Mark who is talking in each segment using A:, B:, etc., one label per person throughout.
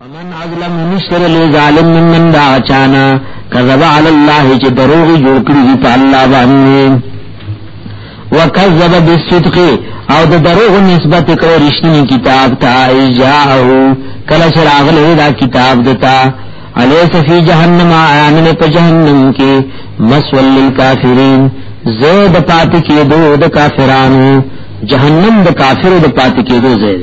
A: فمن اظلم نشتر لی ظالم من من دا چانا کذب علی اللہ چی دروغ جوړ کړی دی په الله باندې وکذب بالصدق او د دروغ نسبت کړو رښتینی کتاب ته ایجاو کله چې راغلی دا کتاب دتا الیس فی جهنم آمن په جهنم کې مسول للکافرین زید پات کې دو د کافرانو جهنم د کافرو د پات کې دو زید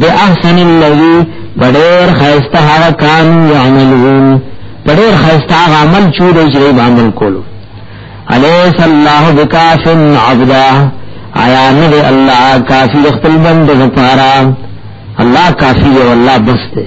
A: د احسن الذي پډیر خیسته هغه کان یعملون پډیر خیسته هغه عمل چې د جری عمل کولو الیس الله بکاف عبدا آیا نه دی الله کافی خپل بند لپاره الله کافی او الله بس دی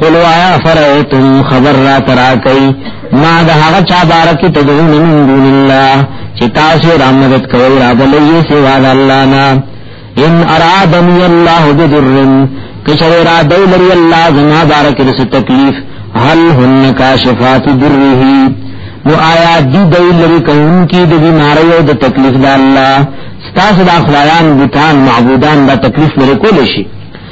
A: قل وایا فرایتم خبر را ترا کوي ما د هغه چا بارکی تدعون من دون الله چې تاسو را مدد کوي را بلې سوا د الله نه ان ارادنی الله بضر کشر را دی لري الله زما بارک رس تکلیف هل هن کاشفات دره نو آیا دی دی لري کون کی د بیماری او د تکلیف د الله ستاسو د اخوایان بوتان معبودان دا تکلیف لري کول شي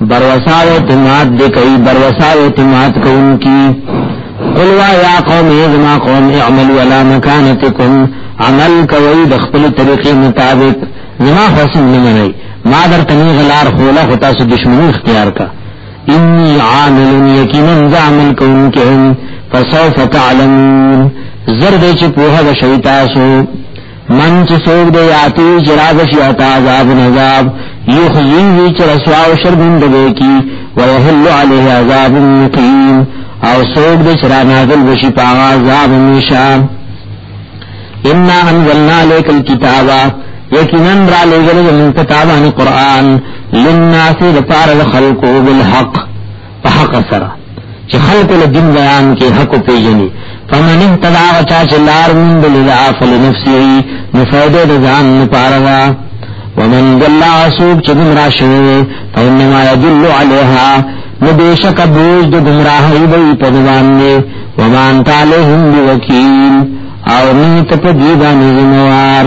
A: بروسا او اعتماد دې کوي بروسا او اعتماد کوونکی قل وا یا قوم ازما قوم اعملوا على مكانتكم عمل کوي د خپل طریقې مطابق زما حسن نه مني ما در تنی غلار خوله خو تاسو دشمنی اختیار کا انی عامل یقینا عمل کوونکی فسوف تعلمون زرد چې په هغه شوي تاسو من چې څوک دی یاتی چې راځ شي اتا عذاب عذاب یخزی وی چې رسوا او شرمند دی کی ويحل علیه عذاب مقیم او څوک دی چې را نازل وشي په عذاب نشا ان انزلنا الیک الكتاب یقینا را لګل من کتابان قران للناس لپاره خلقو بالحق په حق سره چې خلق له دین بیان کې حق پیژني فمن اهتدى وچا چې لار مونږ لله فلنفسه نفیده د ځان لپاره وا ومن ضل عسوب چې گمراه شوی فإنما يدل عليها ندوشک بوج د گمراهی به په ځوان نه ومان تعالی هم وکیل او نیت په دیوانه زموار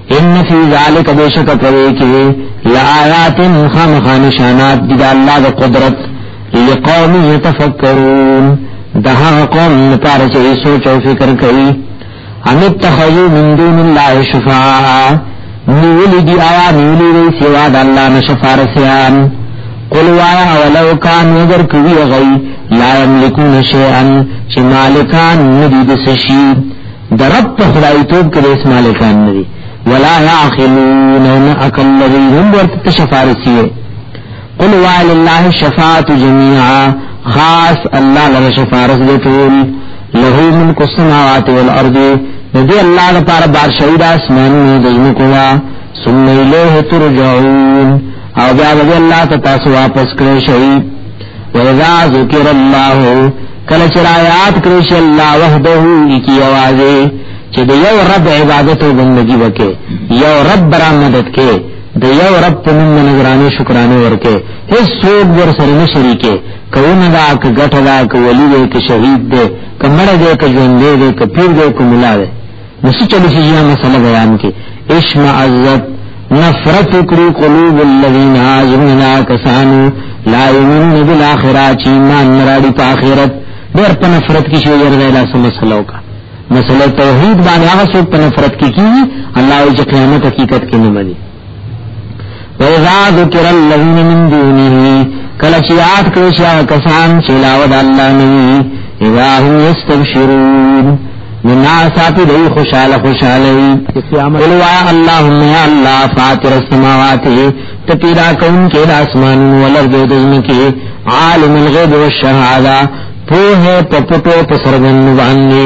A: ان فی ذالک بیشک پدې کې لآیات خامخ نشانات دي د الله د قدرت لقوم یتفکرون دها قوم لپاره چې سوچ او فکر کوي ان اتخذوا من دون الله شفاعا نیولی دی آیا نیولی وی سوا د الله نه شفارسیان قل وایا ولو کان نظر کوي غي لا یملکون شیئا چې مالکان ندی د سشي د رب په خدای توب کې هیڅ مالکان نه دي ولا يعقلون ان عقل الذي هم ورته شفارسي قل وعلى الله الشفاعه جميعا خاص الله لره شفارس دي ټول له ملک السماوات والارض ندي الله لپاره بار شهید اسمان نه دزمو کولا ثم الیه ترجعون او بیا الله تاسو واپس کړئ شهید وَإِذَا ذُكِرَ اللَّهُ کله چې آیات کړی شي الله وحده کی आवाज چې د یو رب عبادت او بندگی وکړي یو رب برا مدد کې د یو رب په نوم نگرانی شکرانه ورکه هیڅ څوک ور سره نه شریکه کونه دا ک غټه دا ک ولی دې ک شهید دې ک مړ دې ک ژوند دې ک پیر دې ک ملا دې نسی چلی سی یا مسئلہ بیان کی اشم عزت نفرت کری قلوب اللذین آزمنا کسانو لا یمنون بالآخرہ چی ایمان نراڑی پا آخرت دیر پا نفرت کی شو یرد ایلا سو مسئلہ کا مسئلہ توحید بانی آغا سو پا نفرت کی کی اللہ وجہ قیامت حقیقت کی نمانی وَإِذَا ذُكِرَ الَّذِينَ مِن دُونِهِ کله چې یاد کړی شي هغه کسان چې علاوه د الله نه وي اذا هم یستبشرون منا ساتي دی خوشاله خوشاله وي قل وا اللهم یا الله فاطر السماوات ته پیدا کون کې د اسمان او الارض د زمکه عالم الغیب والشهاده په په پټو په سرګن باندې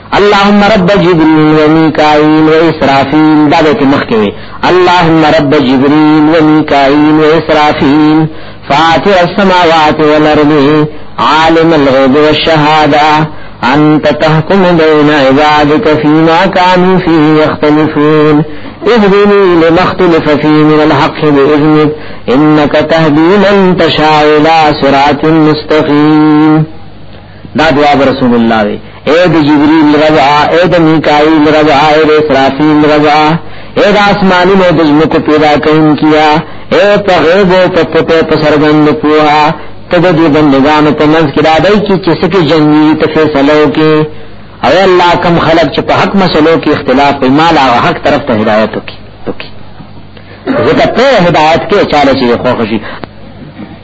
A: اللهم رب جبريل وميكائيل وإسرافيل دا بیت مخکوي اللهم رب جبريل وميكائيل وإسرافيل فاطر السماوات والارض عالم الغيب والشهاده انت تحكم بين عبادك فيما كانوا فيه يختلفون اهدني اختلف فيه من الحق بإذنك انك تهدي من تشاء الى صراط مستقيم دا دعا رسول الله وی اے د جبريل رضا اے د میکائیل رضا اے د اسرافیل رضا اے د اسمانونو د زمکو پیدا کون کیا اے په غیب او په پټه په سرګند پوها ته د دې بندگانو په منځ کې را دی چې څه جنگي ته فیصله وکي او الله کم خلق چې په حق مسلو کې اختلاف په مال او حق طرف ته هدایت وکي وکي زه ته په هدایت کې چاله چې خو خوشي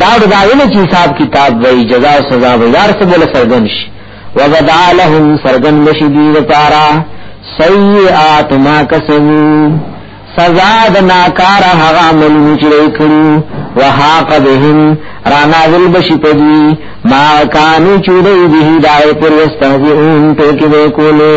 A: دا ورځاویل چې حساب کتاب وای جزا او سزا وای دار څه بوله سرګن شي وبدا لهم سرګن مشي دي لپاره سیئات ما کسبو سزا د ناکار هغه عملونه چې کړو وحاق بهم رانا ول بشي پدوی ما کانو چوری به دای پر استهزئون ټوکی وکولو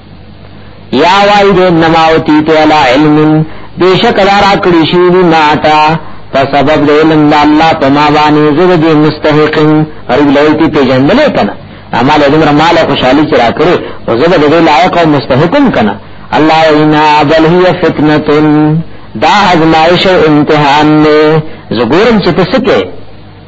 A: یا وای دې نماوتی ته علا علم بیشک دارا کړی شی دی ماتا په سبب د علم د الله په ما باندې زړه دې مستحق او لویتی په جندل کنه اما له دې مال خوشحالي چې را کړې او زړه دې لایق او مستحقم کنه الله اینا بل هی فتنه دا ازمائش او امتحان نه زګورم چې تسکه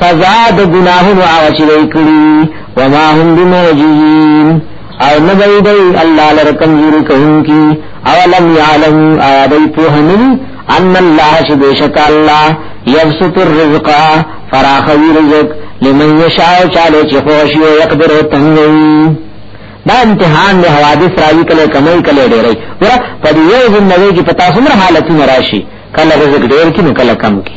A: سزا د ګناهونو هغه چې دوی کړي وما هم بمعجزين او نه دی دی الله لره کمزوري کوونکی او لم يعلم او دی په هني ان الله چې بشک الله يبسط الرزق فراخوي رزق لمن يشاء چاله چې خوش یو يقدر تنوي دا امتحان دی حوادث راوي کله کمای کله ډېرې ور په دې یو ځنوي کې پتا څومره حالتونه راشي کله رزق ډېر کې نو کله کم کې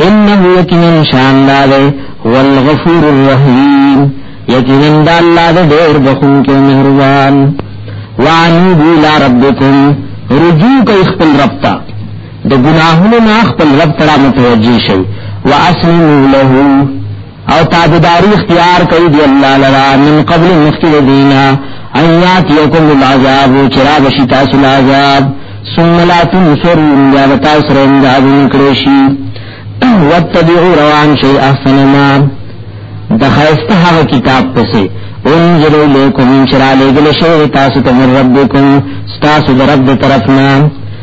A: انه یقینا شان داده هو الغفور الرحیم یقینا دا الله دې ډېر بخون کې مهربان وانو بلا ربکم رجوع کوي خپل رب ته د ګناهونو نه خپل رب ته متوجي شي واسلموا له او تابداری اختیار کوي دی الله لرا من قبل مخکې دینا ایات یکم العذاب چرا بشی تاسو العذاب ثم لا تنصرون یا تاسو رنګ دادون کړی شي واتبعوا روان شي احسن ما د خیسته هغه کتاب پسې انزل الیکم شرع لګل شوی تاسو ته من ربکم تاسو د رب طرفنا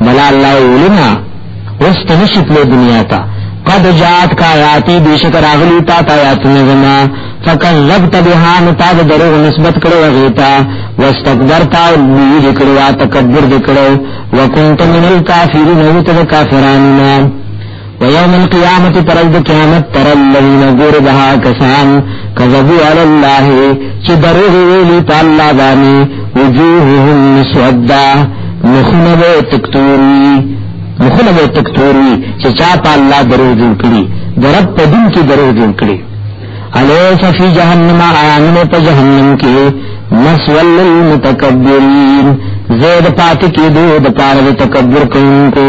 A: ملا الله ولنا واستنشي په دنیا ته قد جات کا یاتی بیشک راغلی تا تا یاتونه زما فکذبت بها متاب دروغ نسبت کړو غیتا واستكبرت لوی دکړو تکبر دکړو وکنت من الکافرین او ته کافرانو ويوم القيامة پرد قيامت تر الذين غور بها کسان کذبو علی الله چې دروغ ویلي په الله باندې وجوههم مسودا مخونه به تکتوري مخونه به تکتوري چې چا په الله دروغ جوړ کړي درب په دین کې دروغ جوړ کړي الیس فی جهنم آمن په جهنم کې مسول للمتکبرین زید پات کې دو د پاره تکبر کوونکو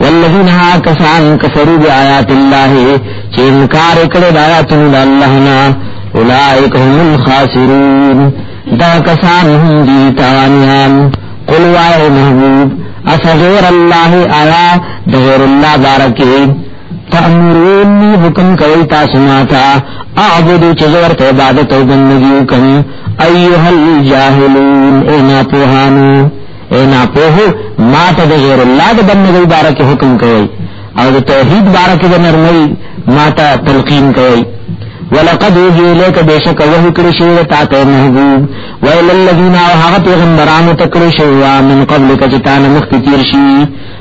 A: والذین ها کسان کفروا بآیات الله چې انکار کړي د آیاتونو د الله نه اولئک هم الخاسرون دا کسان هم دي تاوانیان قل وای محبوب اسغیر الله آیا د غیر الله بارکه تأمرونی حکم کوي تاسو ماته اعبدو چې ورته عبادت او بندګي وکم ایها الجاهلون اینا پوهانو اے ناپوه ما ته د غیر الله د بندګۍ باره کې حکم کوي او د توحید باره کې د نرمۍ ما ته تلقین کوي ولقد اوحي اليك بشك وحي کړی شوی تا ته محبوب ویل الذين او هغه پیغمبرانو ته کړی شوی من قبل کچتان مخکې تیر شي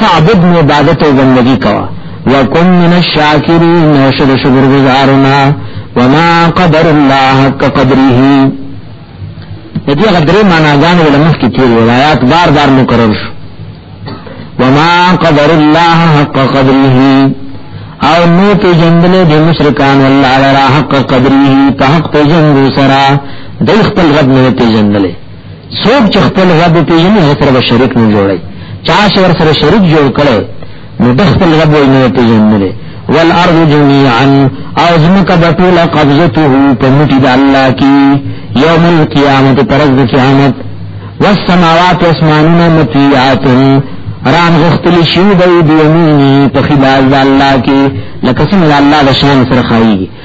A: فعبد نو عبادت او بندگی کوا وکم من الشاکرین نو شد شکر گزارنا وما قدر الله حق قدره دې غدرې معناګان ول مخ کې تیر ولایات بار بار مکرر شو وما قدر الله حق قدره او نو په جندل د مشرکان الله را حق قدره په حق په جند سرا د خپل رب نه په جندل څوک چې خپل رب پیژني هغه سره شریک نه جوړي چا چې ور سره شریک جوړ کړي نو د خپل رب وي نه پیژني والارض جميعا او زمکه بطول قبضته په مټي د الله کې يوم القيامت پرز قیامت والسماوات اسمانونه مطيعات ران غختل شو دی دیمینی په خلال د الله کې لکه څنګه الله د شان سره خایي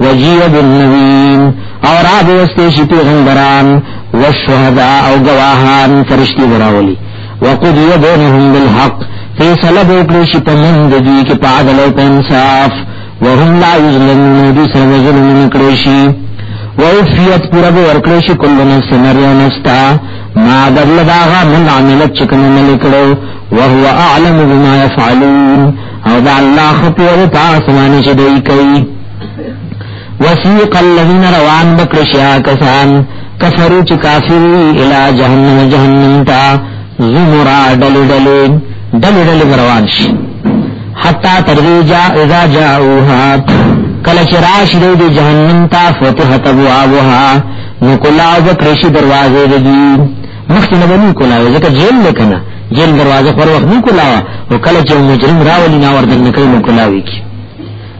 A: وجیه بالنبیین اور آب وستیش پیغمبران والشهداء او گواهان فرشتی براولی وقضی بینهم بالحق فیصله وکړي چې په من د دې کې په عدل او انصاف وهم لا یظلمون دې سره ظلم نه کړی شي ووفیت پورا به ورکړی شي کل نفس نریا نفستا ما بدل داغا من عملت چې کوم نه کړو وهو اعلم بما يفعلون او دا الله خپل په اسمانه چې دوی کوي وسیق الذین روان بکرشیا کسان کفرو چې کافر الی جهنم جهنم تا زمرا دل دل دل دل روان شي حتا ترجا اذا جاءوها کله چې راش دی د جهنم تا فتحت ابوابها نو کلا بکرشی دروازه دی مخکې نه ونی کلا ځکه جیل لکنه جیل دروازه پر وخت نه کلا او کله چې مجرم راولي ناور دنه کوي نو کلاوي کی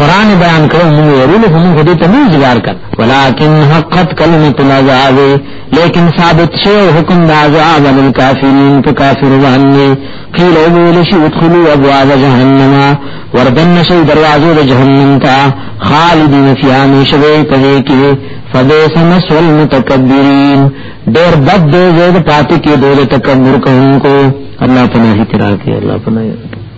A: قران بیان کړو موږ ورول هم خو دې ته نه ځګار کړ ولکن حقت کلمت العذاب لیکن ثابت شو حکم د عذاب للکافرین په کافر باندې قیل او ویل شي ادخلوا ابواب جهنم وردن شي دروازو د جهنم ته خالدین فیها مشوي پدې کې فبئس مثوى المتکبرین ډېر بد دې زید پاتې کې دوی تکبر کوونکو الله پناه تیرا کې الله پناه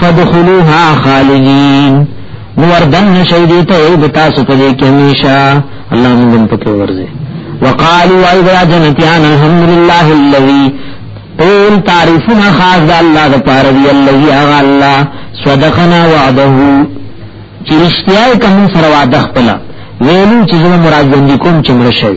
A: فدخلوها خالدین موردن شیدی ته یو بتا سو پدې کې همیشه الله موږ په کې ورځي وقالوا ايها جنتيان الحمد لله الذي قول تعرفنا خاص د الله د پاره دی الذي اغا الله صدقنا وعده چې رښتیا کوم سره وعده خپل ویلو چې زموږ مراد باندې کوم چې مرشي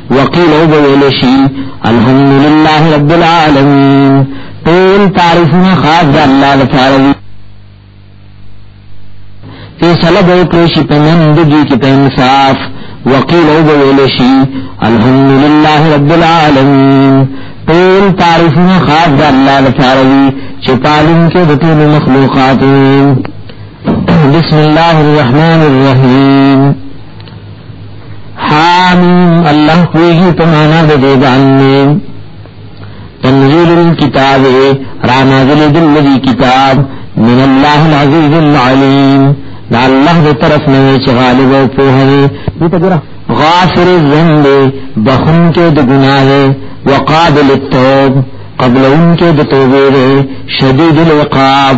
A: وقیل او بویل شي الحمد لله رب العالمین ټول تعریفونه خاص د الله لپاره دي فیصله به وکړي چې په نن دږي کې په انصاف وقیل او بویل شي الحمد لله رب العالمین ټول تعریفونه خاص د الله لپاره دي چې پالون کې د ټول مخلوقات بسم الله الرحمن الرحیم حامیم الله کوئی په معنا د دې باندې تنزيل الكتاب را نازل دلوی کتاب من الله العزيز العليم دا الله دې طرف نه چې غالب او په هغه دې تجرا غافر الذنب بخون کې د ګناه وقابل التوب قبل ان کې د توبې شدید العقاب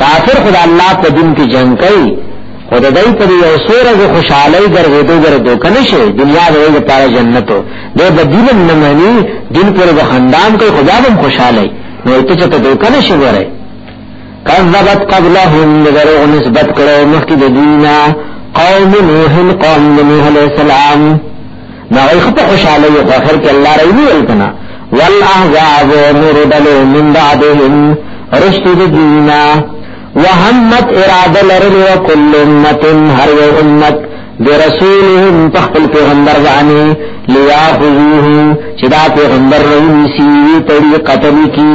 A: کافر خدا الله په دین کې جنگ کوي خدای دای په یو سوره د خوشحالي ګرځېدو ګرځېدو کنه شي دنیا د یو لپاره جنتو د بدیل نه مانی دین پر د خندام کوي خدا هم خوشحالي نو ته چې ته کنه شي وره کذبت قبلهم لغرو نسبت کړو مخکې د دینه قوم نوح قوم نوح علیہ السلام دا غي خو په خوشاله یو په اخر کې الله رحم ویل کنا والاحزاب نور دلو من بعدهم رشتو دی دینا وهمت اراده لرل وکل امت هر یو امت برسولهم تخفل پیغمبر وانی لیاخذوه چدا پیغمبر رئیسی طریقتنی کی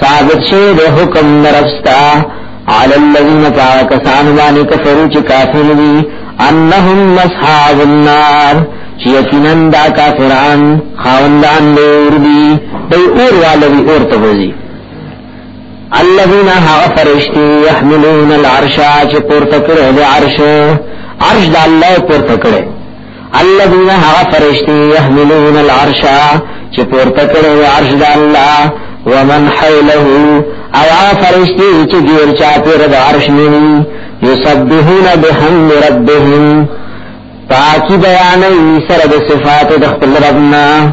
A: ثابت شوی د حکم نرفستا علی الذین فاکسان باندې کفرو چې کافر دي انهم اصحاب النار چې یقینا دا کافران خاوندان دی اور دي دوی اور والوی اور ته وځي الذين ها فرشتي يحملون العرش چې پورته کړو د عرش عرش د الله پورته کړو الذين هغه فرشتي يحملون العرش چې پورته کړي عرش د الله ومن حوله او هغه فرشتي چې ګیر چا پر د عرش نیوي يسبحون بحمد ربهم پاکی بیانوي سره د صفات د خپل ربنا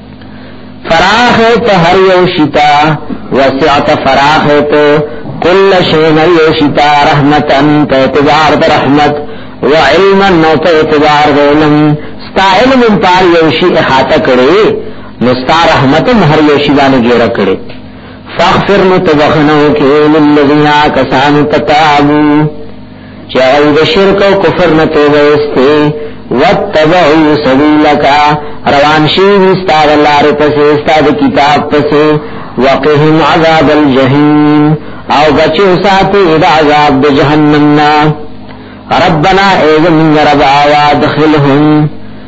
A: فراخ ته هر یو شتا وسعت فراخ ته کل شی هر یو شتا رحمتا په اعتبار د رحمت و علما نو په اعتبار د علم ستا علم په یو شی احاطه کړي نو ستا رحمت هر یو شی باندې ګیر کړي فاغفر نو تبخنو کې للذین کسان تتابو چې هغه د شرک او کفر نه توبه وستي وتبعوا سبيلك روان شي استاد لار پسې استاد کتاب پسې وقهم عذاب الجحيم او بچو ساتي د عذاب د جهنم نه ربنا اذن رب آوادخلهم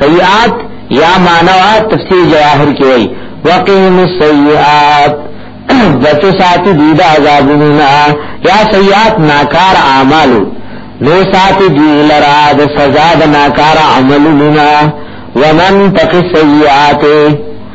A: سیئات یا مانوا تفسیر جواهر کی وئی وقیم السیئات بچو ساتی دید عذابنا یا سیئات ناکار اعمالو نو ساتی دی لرا د سزا د ناکار عملنا ومن تقی سیئات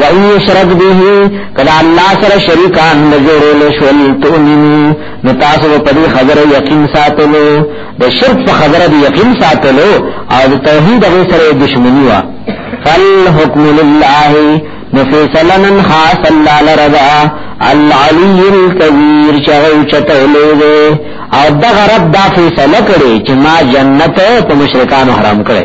A: وَإِنْ يُشْرَكْ بِهِ کدا الله سره شریکان لجوړول شول تؤمنو نو تاسو په دې خبره یقین ساتلو د شرک په خبره دې یقین ساتلو او د توحید هغه سره دښمنی وا فالحكم لله نفیسلن خاص الله لرضا العلی الكبیر چغو چتولو دے او دغه رب دا فیصله کړي چې ما جنت په مشرکان حرام کړي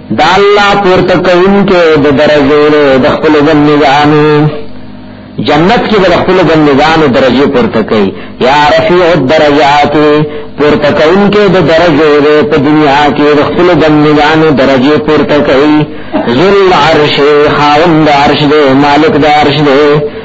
A: دا الله پورته کوونکې د درجو له د خپل بندګانو جنت کې د خپل بندګانو درجه پورته کوي یا رفیع الدرجات پورته کوونکې د درجو له په دنیا کې د خپل بندګانو درجه پورته کوي ذل عرش خاوند عرش دې مالک د عرش دې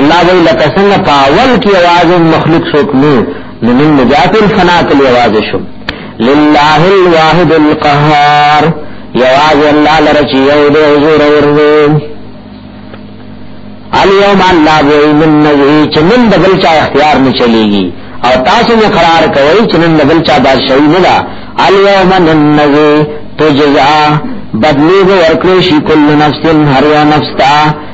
A: الله وی لکه څنګه په اول کې आवाज مخلوق څوک نو لمن نجات الفنا کې आवाज شو لله الواحد القهار یواز الله لرچی یو دې حضور ورغو الیوم الله وی من نزهی چې من د بل چا اختیار نه چلیږي او تاسو نه قرار کوي چې نن بل چا بادشاہي نه ده الیوم ننزی تجزا بدلی ورکړي شي کل نفس هر یو نفس ته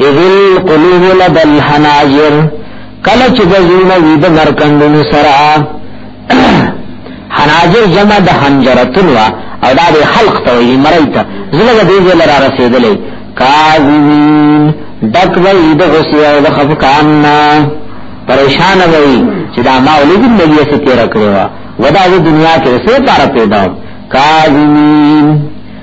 A: اذل قلوب لدى الحناجر کله چې د زړه وی د مرکندونو سره حناجر جمع د حنجرتن وا او دا د خلق ته وی مریته زړه دې زل را رسیدلې کاظمین دک وی د غصه او د خفقان نه پریشان وی چې دا ما ولید نبی سره تیر کړو ودا د دنیا کې څه پاره پیدا کاظمین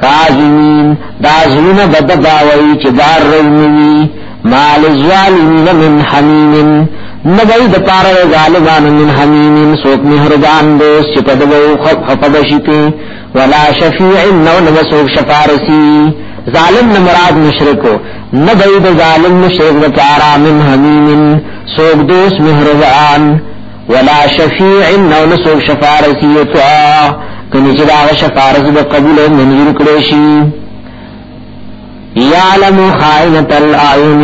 A: کاظمین دا زونه بد باوی چې بار رومي مال ظالمین من حمیم نبی د پاره ظالمان من حمیم سوک مهربان دې چې په دغه خپ خپ بشیته ولا شفیع نو نو سوک شفارسی ظالم نه مراد مشرکو نبی د ظالم مشرک د پاره من حمیم سوک دوست مهربان ولا شفیع نو نسو شفارسی تو کنی چې دا شفارس به قبول منظور کړی شي یعلم خائنۃ الاعین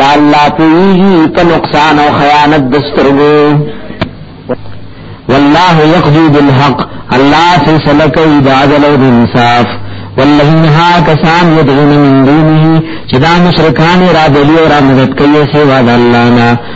A: دا الله پویږي په نقصان او خیانت دسترګو والله یقضی بالحق الله فیصله کوي د عدل او انصاف والذین ها کسان یدعون من دونه چې دا مشرکان را دلی او را مدد کوي سوا د الله نه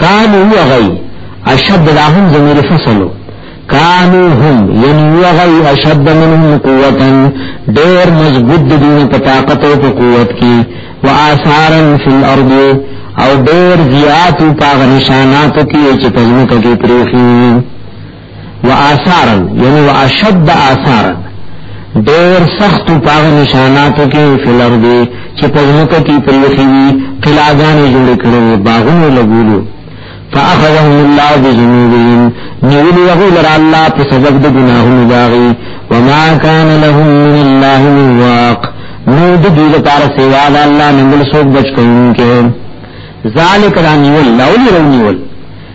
A: کانو هو غی اشد داهم زمیر فصلو کانو هم یعنی هو غی اشد منهم قوتا دیر مضبوط دین پا طاقت و پا قوت کی و آثارا فی الارض او دیر زیادو پا غنشاناتو کی چی پزمکا کی پریخی و آثارا یعنی و اشد آثارا ډیر سخت پاغ نشاناتو کې فلر دی چې په ځمکه کې پریخي وي قلاګانې جوړ کړې باغونه لګولو فاخذهم الله بذنوبهم نیول یغول را الله په سبب د ګناهونو داغي وما كان لهم من الله من واق نو د دې لپاره سیوا د الله نه مل څوک بچ کوونکې ذالک رانیول لولی رانیول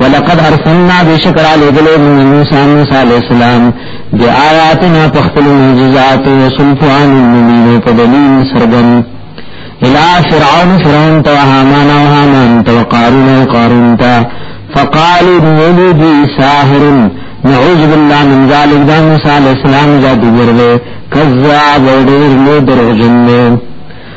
A: ولقد ارسلنا بشکر علی گلو من موسی موسی علیہ السلام دی آیاتنا پخپل معجزات و سلطان المبین په دلیل سرګن الى فرعون فرعون تو هامان او هامان تو قارون او قارون تا فقالوا نولو دی ساحر نعوذ بالله من ذلک دا موسی علیہ السلام جادوگر دے کذاب او ډیر لوی دروغجن دی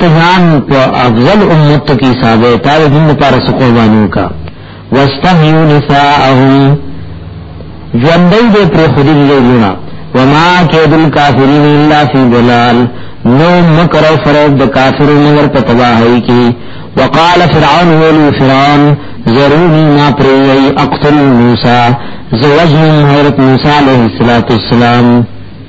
A: تزان په افضل امت کی صاحبه تار دین لپاره سو قربانو کا واستحیو نساءهم ژوندۍ دې پر خودی دې لونه وما کید الکافرین الا فی ضلال نو مکر او فریب د کافر مگر په تباہی کی وقال فرعون ولی فرعون ضروری ما پریئی اقتل موسی زوجن حضرت موسی علیہ السلام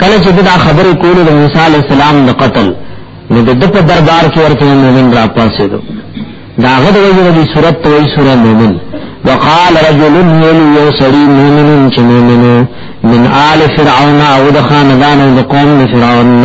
A: کله چې دا خبرې کولې د موسی علی السلام د قتل نو د په دربار کې ورته مومن را پاسې دو دا غد وجه د صورت ته وی سوره مومن وقال رجل من يسري مومن چې مومن من آل فرعون او د خاندان د قوم فرعون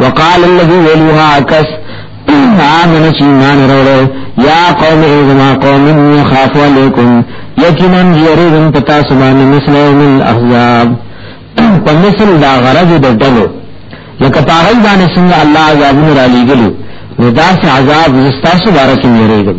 A: وقال الذي ولوها عكس آمن چیمان روڑو یا قوم ایزما قوم انی خاف علیکم یقینا یریدن پتا سبان مثل یوم الاحزاب په مثل دا غرض د ډلو لکه پاغل باندې څنګه الله عذابونه را لېږلو نو داسې عذاب زستا سو بارکې یریدم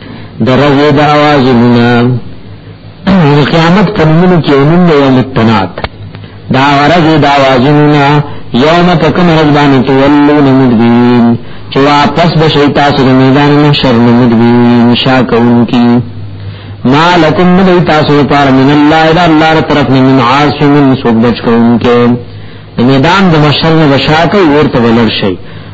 A: درجه د اوازونه قیامت په نومونو کې نوم دی یوم التناد دا ورځ د اوازونه یوم په کوم ورځ باندې تولون مدبرین چې واپس به شي تاسو د میدان محشر نه مدبرین شاکون کی ما لکم مدی تاسو پار من الله دا الله طرف نه من عاصم سوک بچ کون کې میدان د محشر نه بشاکه ورته ولر شي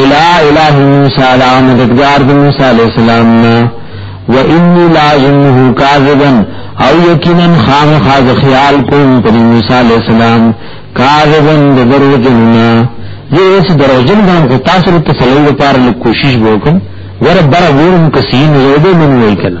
A: الا اله موسی لا مددگار د موسی علیہ السلام نا و انی لا ظنه کاذبا او یقینا خام خاز خیال کوم پر موسی علیہ السلام کاذبا د درو جننا زه اس درو جن باندې کو تاسو ته تسلی لپاره کوشش وکم ور بر ورم کسین زوده من وای کله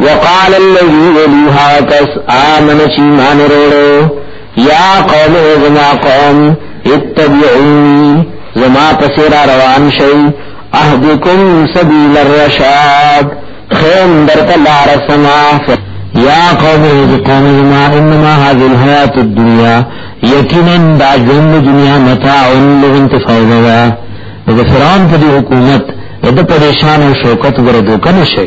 A: وقال الذي وليها کس آمن چی مان روڑو یا قوم زما قوم اتبعونی زما پسیرا روان شئی اهدکم سبیل الرشاد خیم درت لار سما یا قوم از قوم زما انما هذه الحیات الدنیا یقینا دا جنب دنیا متاع لغ انتفاع دا فرعون پا دی حکومت دا پریشان و شوکت گردو کنشے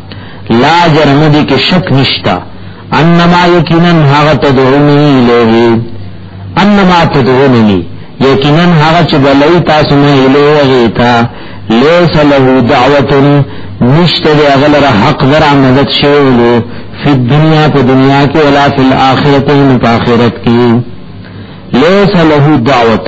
A: لا جرم دی کې شک نشتا انما یقینا هغه تدعونی الیه انما تدعونی یقینا هغه چې بلای تاسو نه الیه غیتا لیس له دعوت نشته دی هغه لره حق ورا مدد شیولو فی الدنیا په دنیا کې ولا فی الاخرته په آخرت کې لیس له دعوت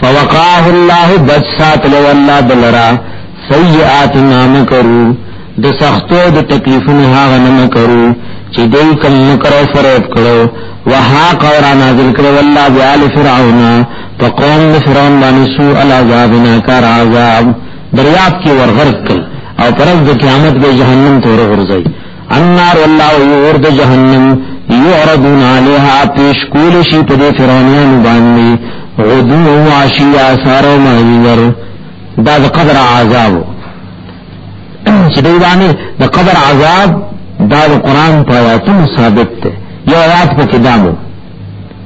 A: فوقاه الله بچ ساتل والله دلرا سیئات ما مکرو د سختو د تکلیفونو هغه نه مکرو چې دوی کوم مکرو فرود کړو وحاق اور نازل کړو والله بیال فرعون فقوم فرعون باندې سوء العذاب ناکار عذاب دریاب کې ورغرق کړ او پرز د قیامت به جهنم ته ورغورځي النار والله یور د جهنم یعرضون علیها پیش کول شي په دې فرعونانو باندې غدو او عشیا سارو ماویور دا د قبر عذاب چې دی باندې د قبر عذاب دا د قران په آیاتونو ثابت دی یو آیات په کې دامو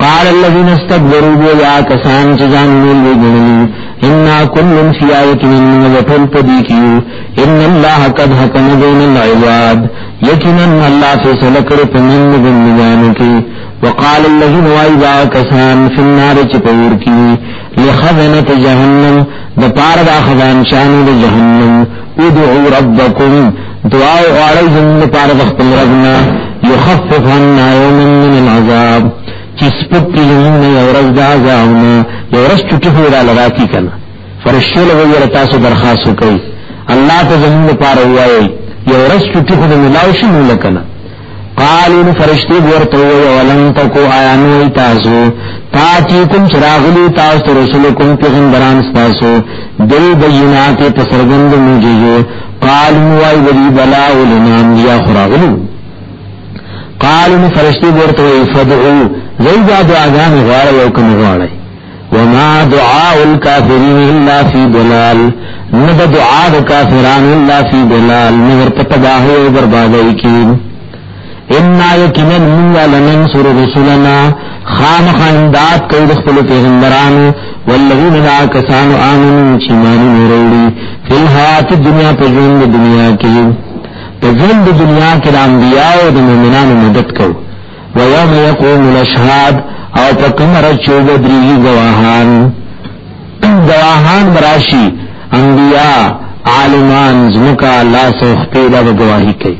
A: قال الذين استكبروا بيا کسان چې ځان لوی ګڼلي ان كل في آية من وطن پديکيو ان الله قد حكم بين العباد يقينا الله في سلكر پمن بندگانو کې وقال الذين وايا کسان في النار چې پور کې لخزنه جهنم د پاره د خزان شانو د جهنم ادعو ربکم دعا غواړی زموږ لپاره د خپل ربنا یخفف عنا یوما من العذاب چې سپک کې زموږ یو ورځ د عذاب نه یو ورځ چټي هو را لگا کی کنه فرشتو له ویره تاسو درخواست وکړي الله ته زموږ لپاره وایي یو ورځ چټي هو ملاوي شي نو لکنه قالو نو فرشتي ورته وي ولن تکو آیا نو تاسو تاتیکم چراغلی تاسو رسولکم پیغمبران تاسو دل بینات تسرګند موجزو قالو وای ولی بلا ولنا انبیاء خراغلو قالو نو فرشتي ورته وي فدعو زیدا دعاګان غواړي او کوم غواړي وما دعاء الكافرين الا في ضلال ند دعاء الكافران الا في ضلال مگر تباہ و بربادی کی ان یقینا من لننصر رسلنا خام خاندات کوي د خپل پیغمبرانو والذین لا کسان امنوا چې مان وروړي فی الحیات الدنیا په ژوند دنیا کې په ژوند دنیا کې د انبیاء او د مؤمنانو مدد کوي ويوم يقوم الاشهاد او په کوم ورځ چې ودرېږي ګواهان ګواهان براشي انبیا عالمان زمکا الله سو خپې دا ګواهي کوي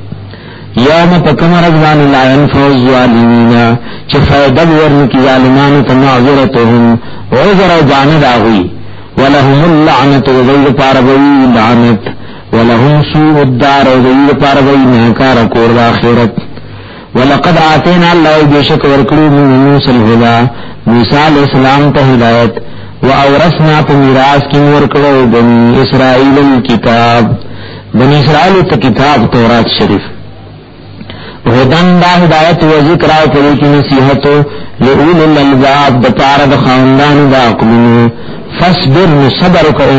A: یوم په کوم ورځ باندې لا ينفع الظالمین چې فائدہ ورنکي ظالمانو ته معذرتهم عذر او جانه داغوي ولهم اللعنت وغیر پاروی لعنت ولهم سوء الدار وغیر پاروی ناکار کور آخرت ولقد آتینا الله بیشک ورکړو موسی الهدى موسی علیہ السلام ته هدایت و اورثنا په میراث کې ورکړو بنی اسرائیل کتاب بنی اسرائیل ته کتاب تورات شریف هدن دا هدایت و ذکر او په کې نصیحت لئول الالباب د پاره د خاندان د عقلونو فصبر صبر کوئ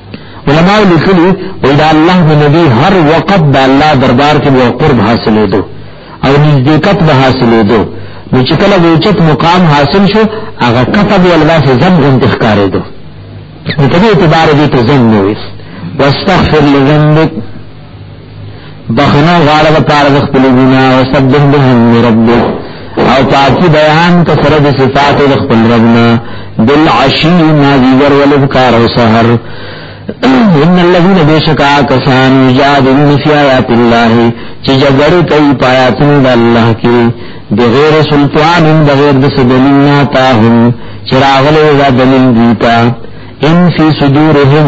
A: علماء لیکلی وی دا الله په نبی هر وقت دا الله دربار کې به قرب حاصلې دو او نزدېکت به حاصلې دو نو چې کله وچت مقام حاصل شو هغه کتب الله سے زم غن تخکارې دو نو په دې اعتبار دې ته زم نه وي واستغفر لذنبک بخنا غواړه د پاره د خپل ګنا او سبح به رب او پاکی بیان کثرت صفات د خپل ربنا بالعشی ما دیگر ولذکار او سحر ان الذين بشکا کسان یجادلون فی آیات الله چې جګړه کوي پایاتونو د الله کې بغیر سلطان بغیر د سدلینا تاهم چراغله دا دلیل دیتا ان فی صدورهم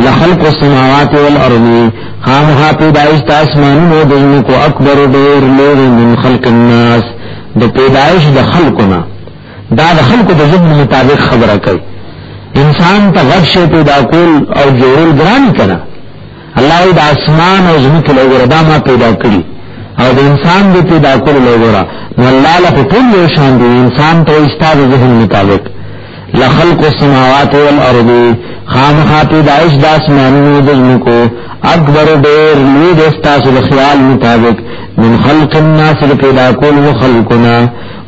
A: لخلق السماوات والارض خامها پیدایش د اسمانونو د زمکو اکبر ډیر لوی من خلق الناس د پیدایش د خلقونه دا د خلقو د ذهن مطابق خبره کوي انسان ته غش پیدا کول او جوړول ګران کړه الله د اسمان او زمکو له وردا ما پیدا کړی او د انسان د پیدا کولو له ورا نو الله له ټول یو شان دی انسان ته استاد ذهن مطابق لخلق السماوات والارض خامخا پیدائش د اسمانونو د ځمکو اکبر ډیر لوی د ستاسو د خیال مطابق من خلق الناس د پیدا کول و خلقنا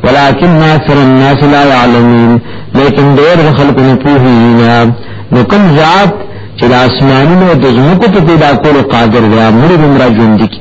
A: ولكن اکثر الناس لا يعلمون لیکن ډیر د خلق نه پوهیږي نو کوم ذات چې د اسمانونو د ځمکو په پیدا کولو قادر دی موږ هم را ژوند کی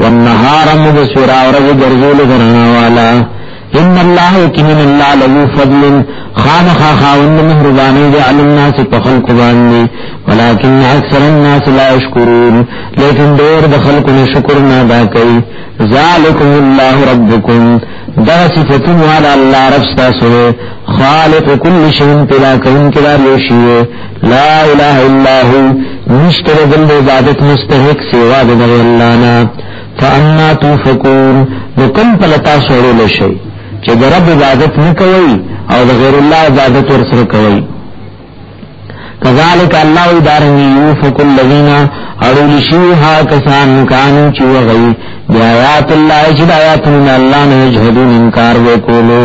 A: والنهار مبصرا ورځ ګرځول درنا والا ان الله یقینا الله له فضل خامخ خاوند مهربانی دی علی الناس په خلق باندې ولکن اکثر الناس لا یشکرون لیکن ډیر د خلق نه شکر نه ادا کوي ذالکم الله ربکم دا صفتون والا الله رب تاسو خالق کل شیء پیدا کون کلا لوشیه لا اله الا هو نشتر ذل عبادت مستحق سوا د الله نه فانا تفكون نو کوم پلتا سوړل شي چې د رب عبادت نه کوي او د غیر الله عبادت ور سره کوي کذالک الله دارن یوفق الذین اړول شي ها کسان کانو چې وغي بیاات الله چې آیاتنا الله نه جهدون انکار وکولو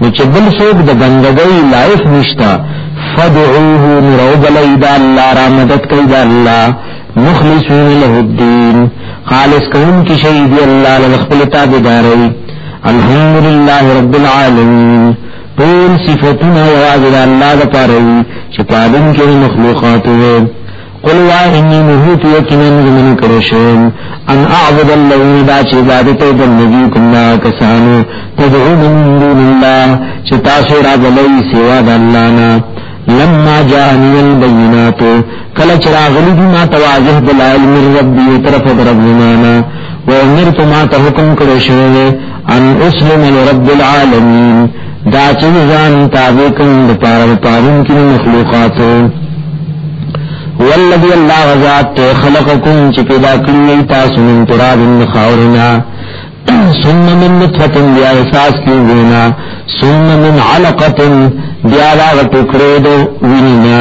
A: نو چې بل څوک د بندګۍ لایق نشته فدعوه نروبلی دا الله را مدد کوي دا الله مخلصون له الدين خالص کون کی شهید الله له خپل تابعداري الحمد لله رب العالمين ټول صفاتونه یوازې الله لپاره وي چې پالن کې مخلوقات وي قل وا انی نهیت یقینا من کړو شوم ان اعبد الذین دا چې عبادت د نبی کوم نا کسانو تدعون من دون الله چې تاسو را بلې سوا د الله نه لما جاءنی البینات کله چې راغلی دي ما تواجه دلائل من ربی طرف دربنانا و امرت ما ته حکم کړو شوم ان اسلم لرب العالمین دا چې ځان تابع کوم د پاره د پارون کې مخلوقاتو والذي الله غزاد خلقكم چې پیدا کړی تاسو من تراب خاورنا ثم من نطفه بیا احساس کی وینا ثم من علقه بیا دا ټکړې د وینینا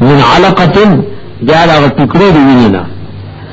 A: من علقه بیا دا ټکړې د وینینا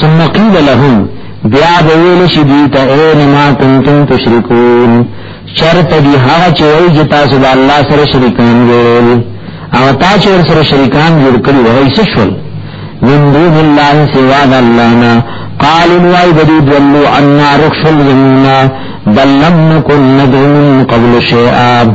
A: ثم قیل لهم بیا به ویل شي دوی ته اے ما کنتم تشرکون چرته دی هغه چې وایي چې تاسو د الله سره شریکان جوړول او تاسو چې ور سره شریکان جوړ کړی وایي څه شول من دون الله سوا د الله نه قالوا وای بدی دلو ان رخص الجنه بل لم نكن ندعو من قبل شيئا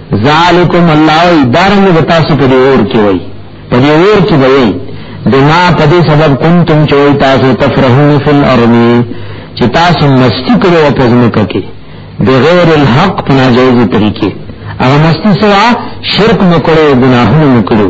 A: ذالکم الله دارنګ تاسو په دې اور کې وای په دې اور کې وای بما په دې سبب کنتم چې تاسو تفرحون فی الارض چې تاسو مستی کړو په ځمکه کې بغیر الحق په ناجایز طریقې هغه مستی سوا شرک مکړو ګناهونه مکړو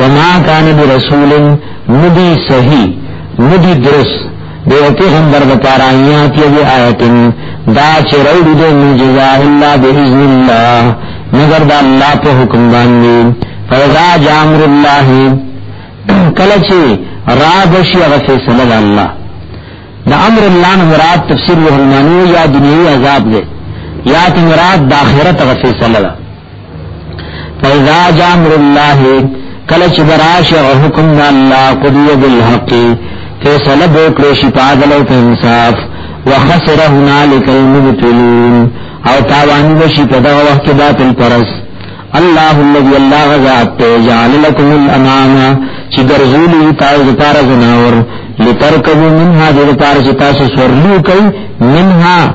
A: وما کان برسول ندی صحیح ندی درس دیو پیغمبر بپارا یاتی بی آیتن دا چرعو دو من جزا اللہ بی اذن اللہ مگر دا اللہ پا حکم باندی فیضا جامر اللہ کلچی را بشی غفی صلی اللہ دا امر اللہ مراد تفسیر وحلمانو یا دنیوی عذاب دے یا تی مراد دا آخرت غفی صلی اللہ فاذا جامر الله کله چې براش او حکم الله قضی بالحق فیصله وکړي شي په عدل او انصاف وخسر هنالك المبتلون او تاوان وشي په دغه وخت باطل پرس الله الذي الله غزات جعل لكم الامانه چې ګرځولي تاسو لپاره زناور لترکبو منها دې لپاره چې تاسو سورلو کوي منها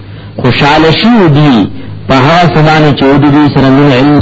A: خوشاله شو دی په هغه سبانه چې د دې سره من علم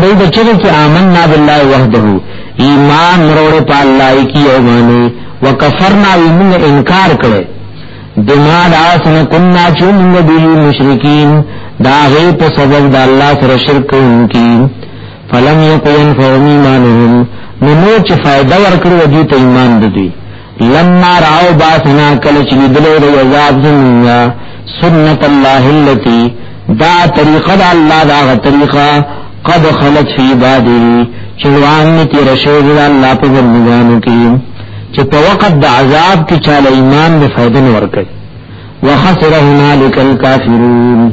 A: دی د چغې کې آمنا بالله وحده ایمان مروړې په الله کې یو باندې وکفرنا ومن انکار کړي دما دا سن کنا چې موږ دي مشرکین دا غي په سبب د الله سره شرک کوونکی فلم یکون فهم ایمانهم نو چې فائدہ ورکړي دي ته ایمان دي لما راو باسنا کله چې دلو د عذاب زمونږه سنت الله التي دا طریقه دا الله دا طریقه قد خلت فی عباده چلوان می تیر شوی دا الله په بندگانو کې چې په وخت د عذاب کې چاله ایمان به فائدن ورکړي وخسر هنالک الکافرون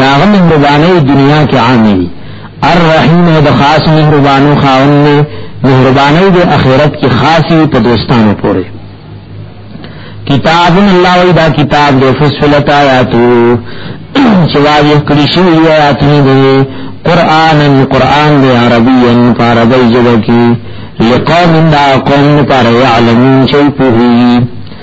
A: دا غم مهرباني دنیا کې عامي الرحیم د خاص مهربانو خاون نه مهرباني د اخرت کې خاصي په دوستانو پورې کتاب الله وی دا کتاب د فصلت آیاتو چې واجی کړی شی آیاتونه دی قران قران دی عربی ان عربی ژبه کې لقوم دا قوم پر علمون شي په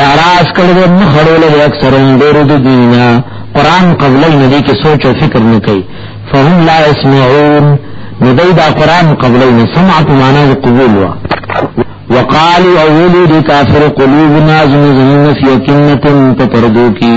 A: اعراض کړي د مخړول د اکثر ډیرو د دینه قران قبل ندی کې سوچ او فکر نه کوي فهم لا اسمعون ندی دا قران قبل نه سمعت معنا د قبول وا وقالوا اولو دي کافر قلوبنا زمزمنا في اكنه تتردو کی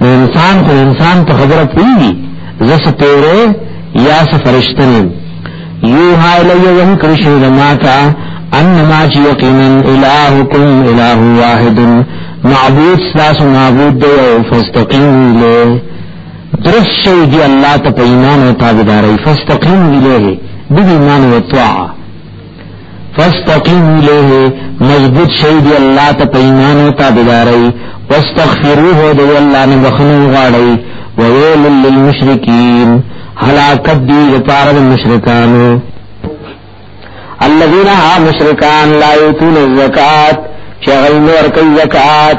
A: نو انسان خو انسان په خبره پوهیږي زه څه پیری یا څه فرشته نیم یوها الیه وحی کړی شوی ده ما ته انما چې یقینا الهکم اله واحد معبود ستاسو معبود دی او فاستقیم الیه درس شوی دی الله ته په ایمان او تابعدارۍ فاستقیم الیه دې ایمان او طاعت فاستقیم الیه مضبوط شي دی الله ته په ایمان او تابعداري واستغفروه دی الله نه بخنه غواړي وویل للمشرکین هلاکت دی لپاره مشرکانو الذين ها مشرکان لا یتون الزکات شغل نور کوي زکات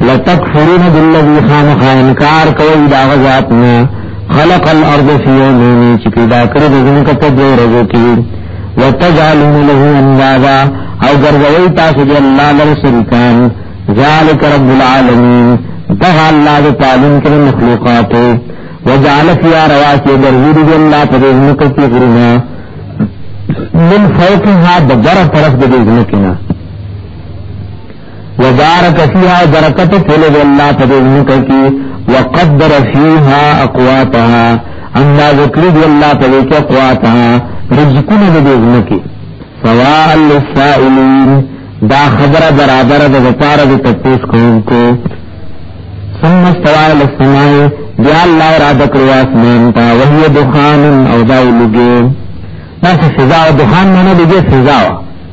A: لتکفرون بالذی خامخا انکار کوي دا غزات نه خلق الارض فی یومین چې پیدا کړی د زمکه په دوه ورځو کې وتجعلون له اندازا او ګرځوي تاسو د الله لپاره شریکان ذالک رب العالمین دا الله د تعالی کر مخلوقات وجعل فی رواسي ګرځي د الله په زمکه کې غرونه من فوقها بجره طرف د زمکه نه وبارک فیها برکت کولو الله په دې ځمکه کې وقدر فیها اقواتها اما ذکر دی الله په دې کې اقواتها رزقونه دې ځمکه سواء للسائلین دا خبره برابر ده د پاره د تپوس کوونکو ثم استوى للسماء بیا الله را د کړو اسمان ته وهي دخان او دا لګي دا سزا او دخان نه لګي سزا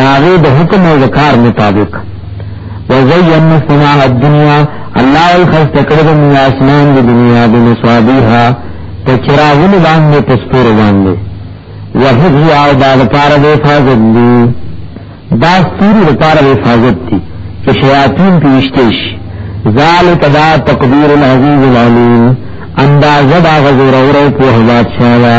A: داغه د حکم او ذکر مطابق وزین سماع الدنیا الله الخص تکړه د اسمان د دنیا د مصابیحا ته چراغونه باندې تسپور باندې وحفظ او دا لپاره د حفاظت دی دا ستوري لپاره د حفاظت دی چې شیاطین پیشته شي ذالک دا تقدیر العزیز العلیم اندازه دا غزور او په هوا شایا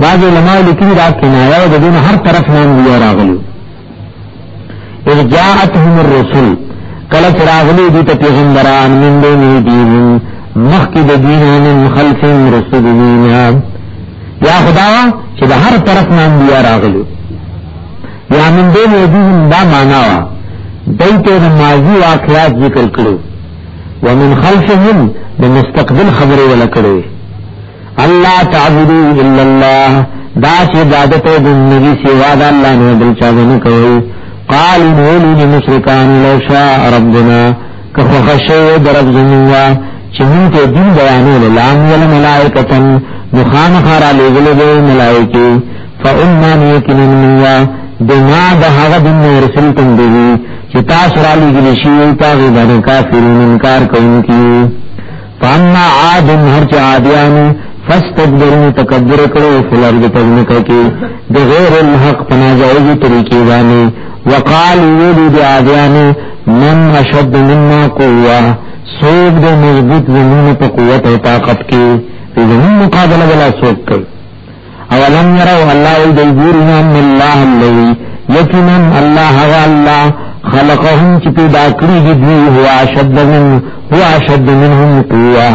A: بعض علماء لیکلي دا کنایه د دین هر طرف نه دی راغلی اذ جاءتهم الرسل کله چې راغلي دي ته پیغمبران من دین دین مخکې د دین من خلف رسول دین یا خدا چې د هر طرف نه دی راغلی یا من دین دین دا معنا وا دایته د ماضی واقعات ذکر کړو ومن خلفهم د مستقبل خبره ولا کړی الله تعبدو الا الله دا چې عبادت او بندگی سوا د الله نه بل چا نه کوي قال نولي لمشركان لو شاء ربنا کفو خشو درب زموا چې موږ ته دین بیانول لام ول ملائکتن نخام خارا لګلې ملائکه فإنما يكن الميا دما د هغه د رسول تم دی چې تاسو را لګل شي او تاسو باندې کافرون انکار کوونکی فاما عاد هر چا عادیان فاستكبروا تکبر کړو فلر د پزنه کې د غیر الحق پنا جایز طریقې باندې وقالوا ولي د عادیان من اشد منا قوه سوق د مضبوط زمون په قوت او طاقت کې زمون مقابله ولا سوق کوي اولم یرو الله ای دی ګورنا من الله الذی یقینا الله هو الله خلقهم چې پیدا کړی دی دی هو اشد من هو اشد منهم قوه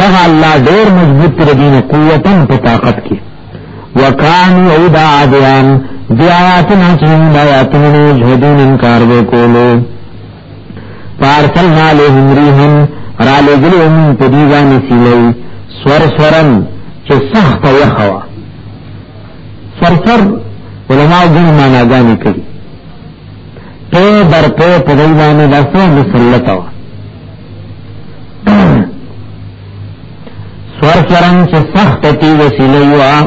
A: دا الله ډیر مضبوط تر دین قوتن په طاقت کې وکان او دا عادیان دی آیاتنا چې دا آیاتونه جهدون انکار وکولو فارسلنا لهم ريحا را لګلو من په دې باندې سیلې سور سورن چې سخت وخوا سر سر علماء ګن معنا غانې کوي ته در په په دې باندې لاسه مسلط و سور سورن چې سخت تیز سیلې وا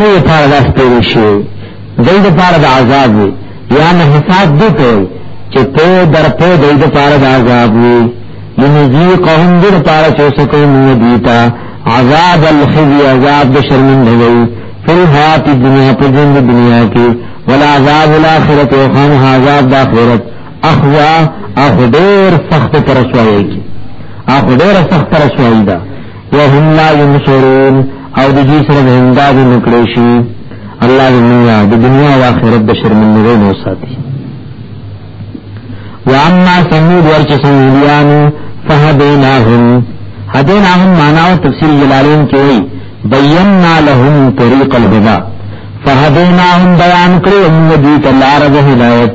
A: دغه پاره د سپېرې شي دغه پاره د عذاب وي یا نه حساب دي ته چې په در په دغه پاره د عذاب وي منځي قوم دې پاره چې سکو نو دیتا عذاب الخزي عذاب د شرمندګۍ وي فل حیات دنیا په ژوند دنیا کې ولا عذاب الاخرت او خان عذاب د اخرت اخوا اخ ډېر سخت پر سوایي کې اخ ډېر سخت پر سوایي ده وهم لا ينصرون او د دې سره امداد نکړي شي الله دې موږ د دنیا او آخرت د شرمندګۍ نه وساتي واما ثمود ورچ سمودیان فهدیناهم هدیناهم معنا او تفسیر جلالین کې وي بینا لهم طریق الهدى فهدیناهم بیان کړو موږ دې ته لار د هدایت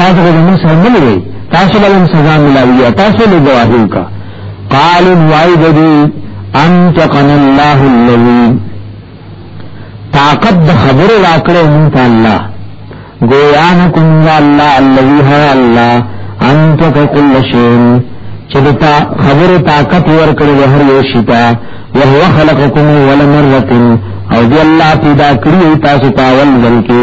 A: تاسو به موږ سره مل وي تاسو به موږ سزا ملاوي تاسو له ګواهي کا قال وای ددی انتقن الله الذي طاقت د خبر واکړو مونږ الله گویا نکم الله الذي هو الله انتق كل شيء چې دا خبر طاقت ورکړي د هر یو شي ته وهو خلقكم ولا مره او دی الله پیدا کړی تاسو په اول ځل کې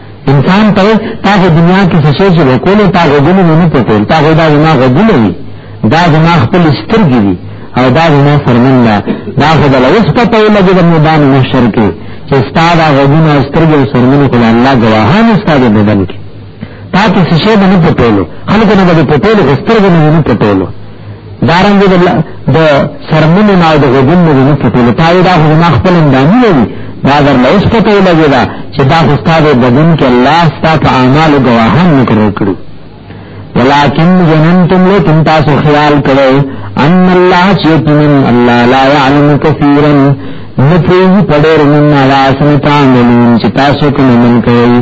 A: انسان ته تاسو دنیا کې څه چې وکولو تا غوګلو نه پټول تا غوډا نه غوګلو دا زما خپل سترګې دي او دا زما فرمان ده دا خو د لوس په توله کې د میدان محشر کې چې استاد غوګونه سترګې او سرمنې خو الله ګواهان استاد بدن کې تا ته څه شی نه پټولو خلکو نه به پټولو سترګې نه پټولو دارنګ د د سرمن ما د غوګن نه نه پټول پای دا خو ما خپل اندامي وي دا در له اوس پته لګي دا چې دا خو ستاسو بدن کې الله ستاسو اعمال گواهان مقرر کړو ولكن جننتم لو تم تاسو خیال کړو ان الله چې تمن الله لا يعلم كثيرا نفوه پډور من نواسن تعملون چې تاسو کوم من کوي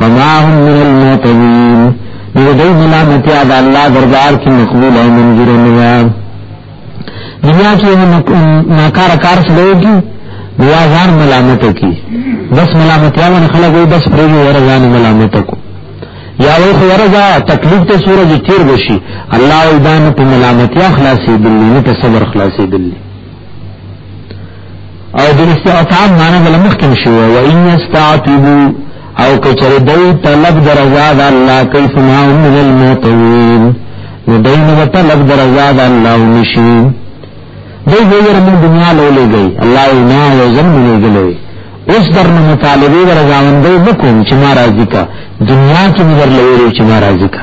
A: فما هم من المعتدين نو دای ملامتی ادا الله دربار کې مقبول او منظور نه یا دنیا کې ناکار کار شروع کی بیا ځان ملامت کی بس ملامتیا ون خلک وي بس پرې ورځان ملامت کو یا وې خو ورځا تکلیف ته سورج تیر وشي الله ایدان په ملامتیا خلاصې دلی نه په صبر خلاصې دلی او د استعطاب معنی د مخکې شو او ان استعتبو او کچره دوی طلب درزا د الله کوي فما هم من المعتوين نو دوی نو طلب درزا د الله نشي دوی غیر من دنیا له لګي الله نه یو ځل لګي اوس در نه مطالبه درځاوندې وکوم چې ما راضی کا دنیا کې مې درلوري چې ما راضی کا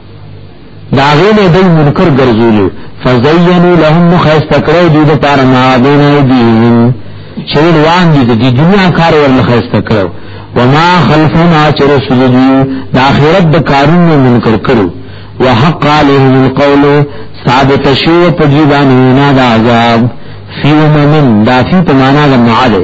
A: دا غینه د منکر ګرځولو فزینوا لهم مخیسته کړو دوی د پاره ما بین ایدیهم چې روان دي د دنیا کار ورنه خیسته کړو وما خلفنا چې رسول دي د آخرت د کارونو منکر کړو وحق عليهم القول ثابت شو په دې باندې نه دا عذاب فی امم دا فی په معنا د معاده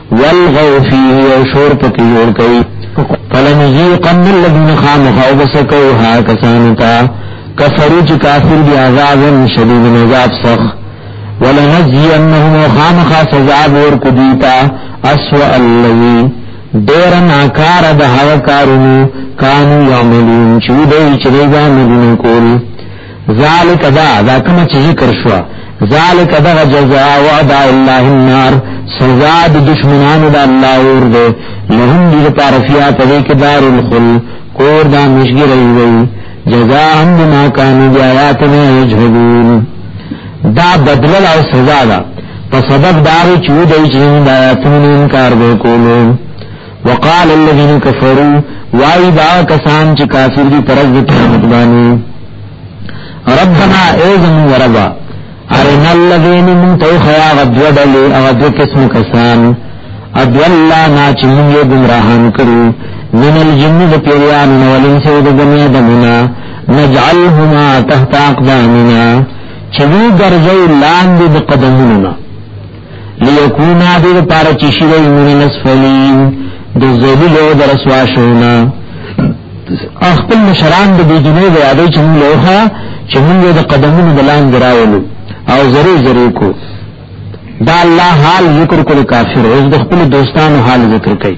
A: والغو فيه او شور پکې جوړ کوي فلنذيقن الذين خامخوا وبسكوا ها کسانو ته کفروا چې کافر دي عذاب شدید عذاب سخت ولنجزينهم خامخوا سزا ورکو دیتا اسوأ الذي ډیر ناکار د هغه کارونو کانو یعملون چې دوی چې دوی عملونه کول ذالک دا دا کوم چې ذکر شو ذالک دا جزاء وعد الله النار سزا د دشمنانو د الله اور دې لهم دې لپاره فیا پدې کې دار الخل کور دا مشګری وي جزاء بما كانوا بآياتنا يجحدون دا بدل او سزا ده په سبب دار چې دوی چې د آیاتونو انکار وکولو وقال الذين كفروا وای دا کسان چې کافر دي طرف دې قیامت باندې ربنا اذن وربا ارنا الذين من توخوا غدودل اغد قسم کسان ادولا نا چې موږ یې گمراهان کړو من الجن د پیران ولین سو د دنیا دمنا نجعلهما تحت اقدامنا چې وی ګرځي لاندې د قدمونو لیکونا دې پار چې شي د ایمونی نسفلین د ذلیل او درسوا شونا خپل مشران د دې جنې د یادې چې موږ لوخه چې موږ د قدمونو بلان دراولو او زری زری کو دا الله حال ذکر کول کافر او د خپل دوستانو حال ذکر کوي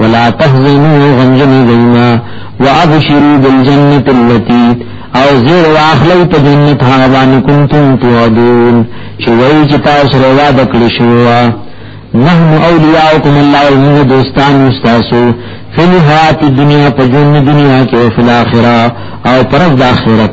A: ولا تحزنوا غمجن غیما وابشروا بالجنة التي او زیر واخلی په جنت هغه باندې کنتم توعدون چې وایي چې تاسو روا د کړی شو نحن اولیاءکم الله ومن دوستان مستاسو فی الحیات الدنیا په ژوند دنیا کې او فی الاخره او پرز د آخرت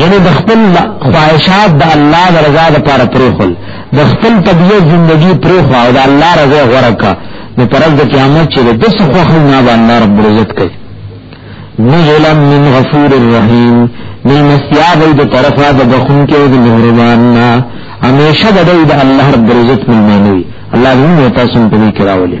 A: یعنی د خپل خواهشات د الله د رضا لپاره پرېښول د خپل طبیعت زندگی پرېښوا او د الله رضا غوره کړه نو پر ورځ د قیامت چې د څه خوښه نه به الله رب عزت کوي نزلا من غفور الرحیم من مسیاب د طرفه د بخون کې د مهربان نه همیشه د الله رب عزت ملمانوي الله دې تاسو په دې کې راولي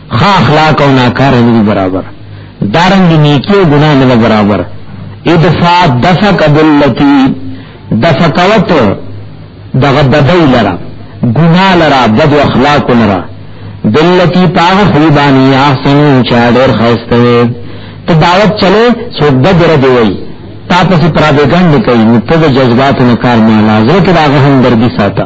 A: خا اخلاق او ناکار نه برابر دارنګ نیکی او ګناه نه برابر ادفاع دفع قبلتی دفع کوت دغه بدی لرا ګناه لرا بد اخلاق لرا دلتی پاغ خوبانی احسن چا ډیر خسته ته دعوت چلے سو بدر دی وی تا پس پراپګاند کوي نو په جذباتو نه کار نه لازم کې دا غهم درګي ساته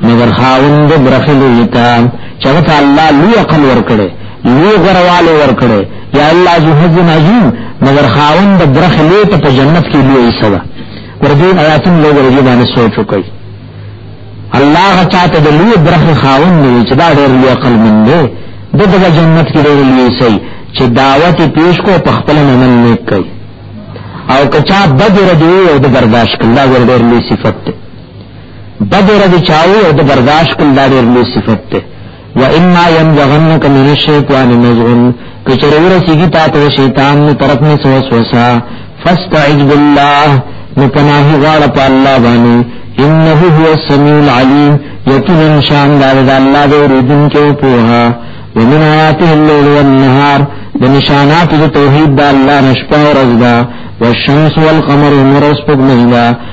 A: مگر خاوند برخه لوی تا چغتا الله لوی عقل ورکړي لوی غرواله ورکړي یا الله ذو حظ عظیم مگر خاوند برخه لوی ته په جنت کې لوی سره ورته آیاتن لوګ ورته باندې سوچ وکړي الله چاته د لوی برخه خاوند دی چې دا ډېر لوی عقل مند دی دغه جنت کې ډېر لوی سي چې دعوت پیش کو په خپل نن نه کوي او کچا بدر دی او د برداشت کله ډېر لوی صفت دی بد ورځ چاوي او د برداشت کول دا ډېر لوی صفت ده و اما ينزغنك من الشيطان نزغ کچره ورسیږي تا ته شیطان نو طرف نه سو وسوسه فاستعذ بالله نو پناه غواړه په الله باندې انه هو السميع العليم یقینا شان دار د الله د رودن کې پوها ومن آیاته الليل والنهار د نشانات د توحید د الله نشپا ورځ دا والشمس والقمر نور سپوږمۍ دا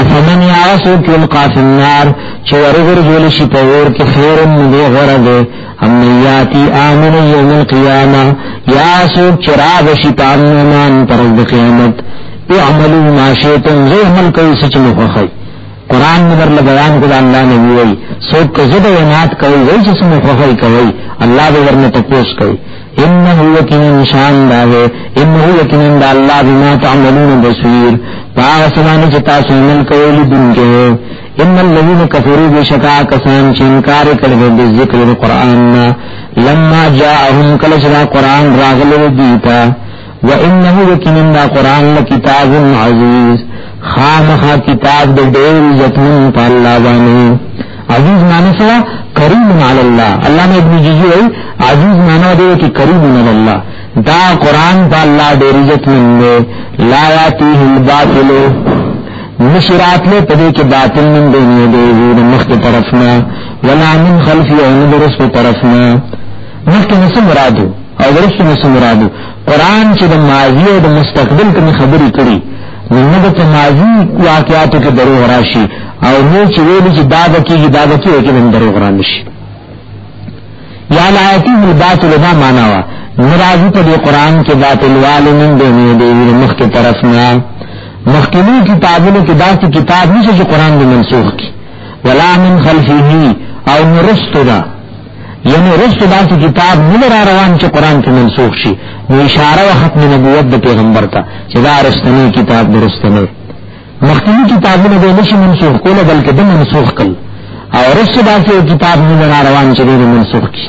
A: افمن یاسو کل قاف النار چې ورغور جول شي په اور کې خیر نه غره ده ام یاتی امن یوم القیامه یاسو چراغ شي په امن پر د قیامت اعملوا ما شئتم زه عمل کوي سچ مو خوخی قران مدر لګیان کو الله نه وی سو کو زده ونات کوي وای چې سمو خوخی کوي الله به ورنه تپوس کوي انه یقینا شان دا ہے انه یقینا دا الله بما تعملون بصیر باغ سمانه چې تاسو عمل کوئ دونکو ان الذين كفروا بشکا کسان چې انکار کړي د ذکر القرآن لما جاءهم کله چې قرآن راغلی دیتا وانه یقینا دا قران لکتاب عزیز خامخا کتاب د ډېر عزتمن په الله باندې عزیز معنی سره کریم علی الله علامه ابن جوزی وی عزیز معنی دی چې کریم علی الله دا قران په الله ډېر عزتمن دی لا یاتیه الباطل نشرات له پدې کې باطل من دی نه دی د مخ په طرف نه ولا من خلفی او نه درس په طرف نه مخکې نسم مرادو او ورسته نو مرادو قران چې د ماضی او د مستقبل کوم خبرې کړي نو د په ماضی واقعاتو کې درو راشي او نو چې ویل چې دا د کېږي دا د کېږي کې هم درو غران شي یا لایتی الباطل دا معنا وا ناراضی په قران کې باطل والو من دې نه دې مخ کې طرف نه مخکنی کتابونو کې داسې کتاب نشي چې قران دې منسوخ کی ولا من خلفه او نرستو دا یعنی رسو داسی کتاب نمر روان چې قرآن کی منسوخ شي نو اشاره و ختم نبوت د پیغمبر تا چې دا رستنی کتاب درستنی مخکنی کتابونه به نشي منسوخ کوله بلکې د منسوخ کړي او رسو داسی کتاب نمر روان چې د منسوخ کی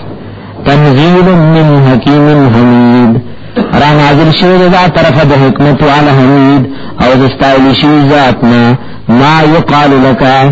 A: تنزیل من حکیم حمید را نازل شوی دا طرف د حکمت علی حمید او دستایل شوی ذاتنا ما یقال لکا